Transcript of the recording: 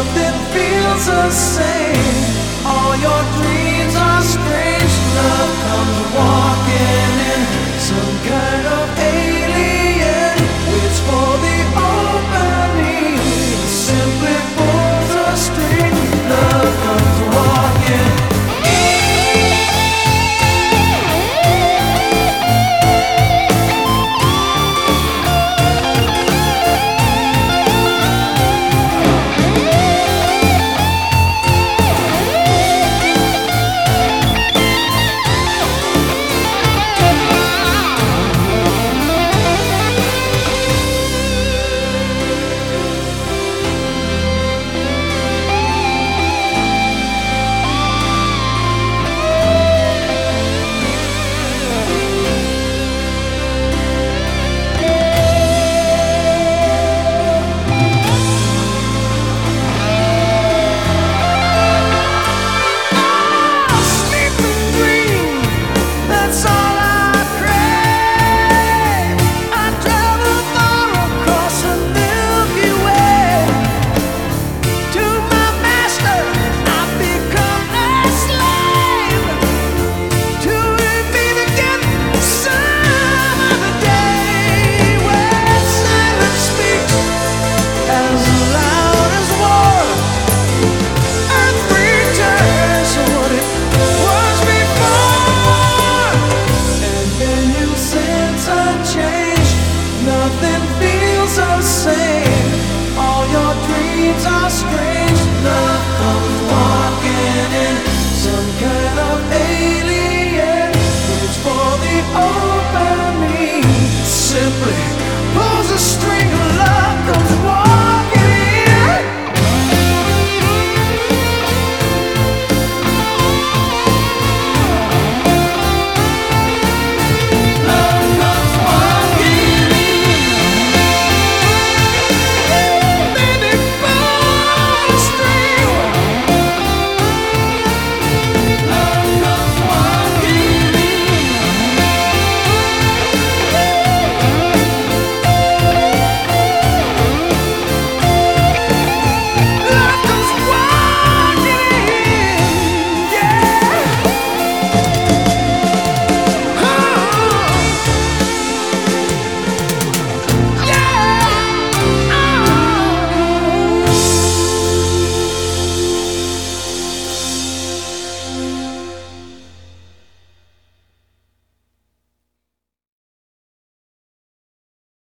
nothing feels the same. All your dreams are strange. Love comes walking in some kind. running. Some